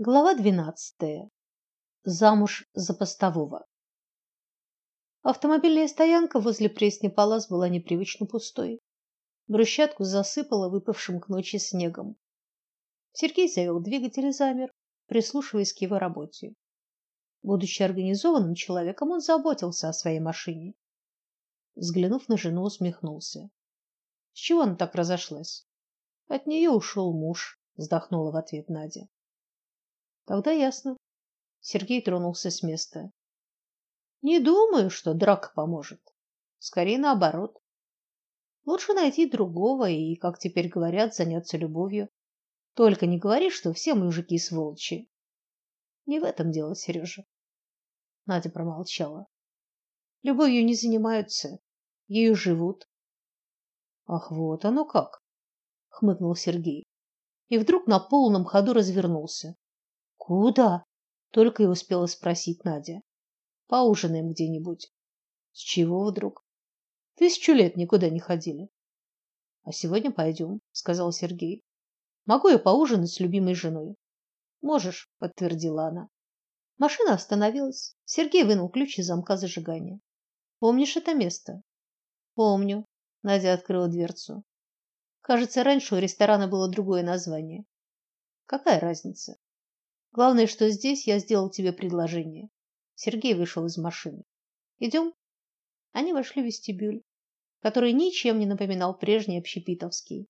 Глава двенадцатая. Замуж за постового. Автомобильная стоянка возле Пресни Палас была непривычно пустой. Брусчатку засыпало выпавшим к ночи снегом. Сергей завел двигатель и замер, прислушиваясь к его работе. Будучи организованным человеком, он заботился о своей машине. Взглянув на жену, усмехнулся. С чего она так разошлась? От нее ушел муж, вздохнула в ответ Надя. Тогда ясно. Сергей тронулся с места. Не думаю, что драка поможет. Скорее наоборот. Лучше найти другого и, как теперь говорят, заняться любовью. Только не говори, что все мужики сволочи. Не в этом дело, Сережа. Надя промолчала. Любовью не занимаются, ею живут. Ах, вот оно как, хмыкнул Сергей. И вдруг на полном ходу развернулся. Куда? Только и успела спросить Надя. Поужинаем где-нибудь. С чего вдруг? Тысячу лет никуда не ходили. А сегодня пойдем, сказал Сергей. Могу я поужинать с любимой женой? Можешь, подтвердила она. Машина остановилась. Сергей вынул ключ из замка зажигания. Помнишь это место? Помню. Надя открыла дверцу. Кажется, раньше у ресторана было другое название. Какая разница? Главное, что здесь я сделал тебе предложение. Сергей вышел из машины. Идем?» Они вошли в вестибюль, который ничем не напоминал прежний общепитовский.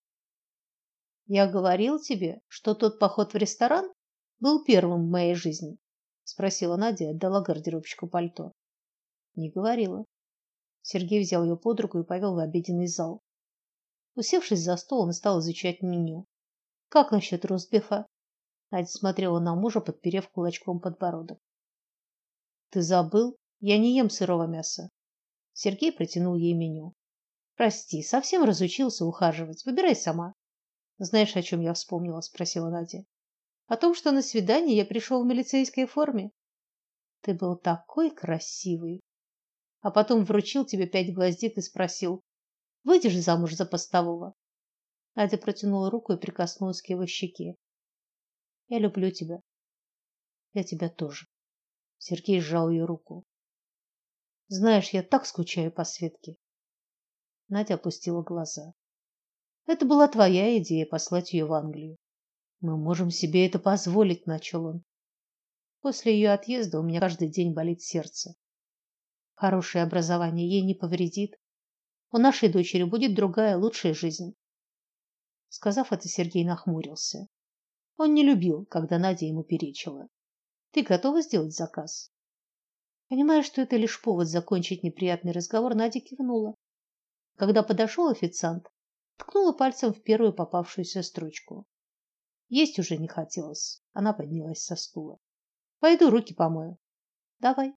Я говорил тебе, что тот поход в ресторан был первым в моей жизни, спросила Надя и отдала гардеробщику пальто. Не говорила. Сергей взял ее под руку и повел в обеденный зал. Усевшись за стол, он стал изучать меню. Как насчет ростбифа? Надя смотрела на мужа, подперев кулачком подбородок. Ты забыл? Я не ем сырого мяса. Сергей протянул ей меню. Прости, совсем разучился ухаживать. Выбирай сама. Знаешь, о чем я вспомнила, спросила Надя. О том, что на свидание я пришел в милицейской форме. Ты был такой красивый. А потом вручил тебе пять гвоздик и спросил: "Выйдешь замуж за постового?" Надя протянула руку и прикоснулась к его щеке. Я люблю тебя. Я тебя тоже. Сергей сжал ее руку. Знаешь, я так скучаю по Светке. Надя опустила глаза. Это была твоя идея послать ее в Англию. Мы можем себе это позволить, начал он. После ее отъезда у меня каждый день болит сердце. Хорошее образование ей не повредит. У нашей дочери будет другая, лучшая жизнь. Сказав это, Сергей нахмурился. Он не любил, когда Надя ему перечила. Ты готова сделать заказ? Понимая, что это лишь повод закончить неприятный разговор, Надя кивнула. Когда подошел официант, ткнула пальцем в первую попавшуюся строчку. Есть уже не хотелось. Она поднялась со стула. Пойду руки помою. Давай.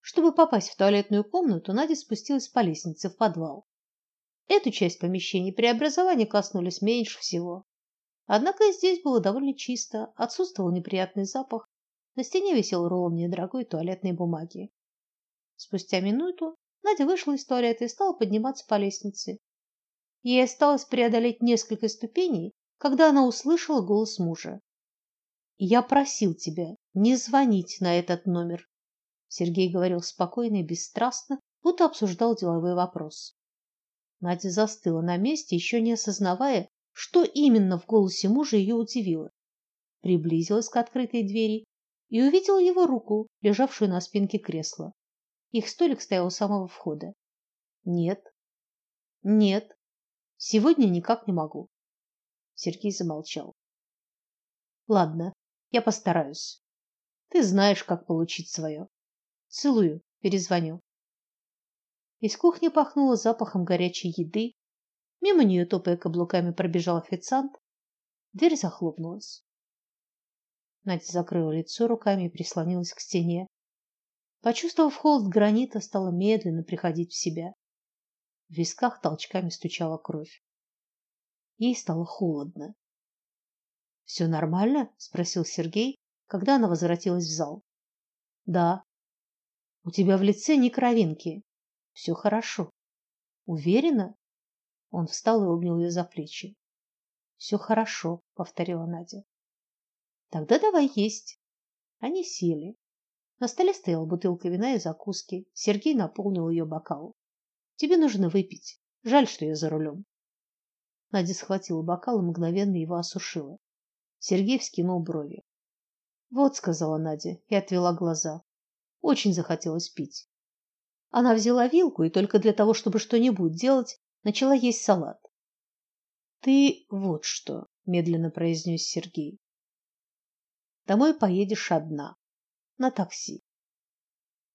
Чтобы попасть в туалетную комнату, Надя спустилась по лестнице в подвал. Эту часть помещения преобразования коснулись меньше всего. Однако здесь было довольно чисто, отсутствовал неприятный запах. На стене висел рулон недорогой туалетной бумаги. Спустя минуту Надя вышла из туалета и стала подниматься по лестнице. Ей осталось преодолеть несколько ступеней, когда она услышала голос мужа. Я просил тебя не звонить на этот номер. Сергей говорил спокойно и бесстрастно, будто обсуждал деловой вопрос. Надя застыла на месте, еще не осознавая, что именно в голосе мужа ее удивило. Приблизилась к открытой двери и увидела его руку, лежавшую на спинке кресла. Их столик стоял у самого входа. Нет. Нет. Сегодня никак не могу. Сергей замолчал. Ладно, я постараюсь. Ты знаешь, как получить свое. Целую, перезвоню. Из кухни пахнуло запахом горячей еды, Мимо нее, топая каблуками, пробежал официант. Дверь захлопнулась. Надя закрыла лицо руками и прислонилась к стене. Почувствовав холод гранита, стала медленно приходить в себя. В висках толчками стучала кровь. Ей стало холодно. «Все нормально? спросил Сергей, когда она возвратилась в зал. Да. У тебя в лице ни кровинки. Все хорошо. Уверена? Он встал и обнял ее за плечи. «Все хорошо, повторила Надя. Тогда давай есть. Они сели. На столе стояла бутылка вина и закуски. Сергей наполнил ее бокал. Тебе нужно выпить. Жаль, что я за рулем. Надя схватила бокал и мгновенно его осушила. Сергей вскинул брови. Вот, сказала Надя и отвела глаза. Очень захотелось пить. Она взяла вилку и только для того, чтобы что-нибудь делать, начала есть салат. Ты вот что, медленно произнес Сергей. Домой поедешь одна, на такси.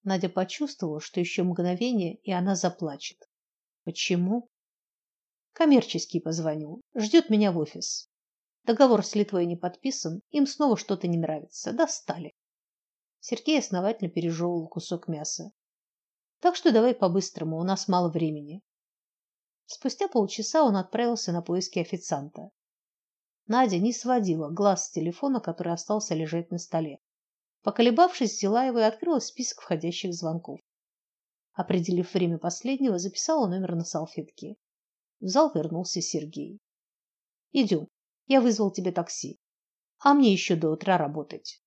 Надя почувствовала, что еще мгновение, и она заплачет. Почему? Коммерческий позвонил, ждет меня в офис. Договор с Литвой не подписан, им снова что-то не нравится, достали. Сергей основательно пережевывал кусок мяса. Так что давай по-быстрому, у нас мало времени. Спустя полчаса он отправился на поиски официанта. Надя не сводила глаз с телефона, который остался лежать на столе. Поколебавшись, взяла его и открыла список входящих звонков. Определив время последнего, записала номер на салфетке. В зал вернулся Сергей. Идем. Я вызвал тебе такси. А мне еще до утра работать.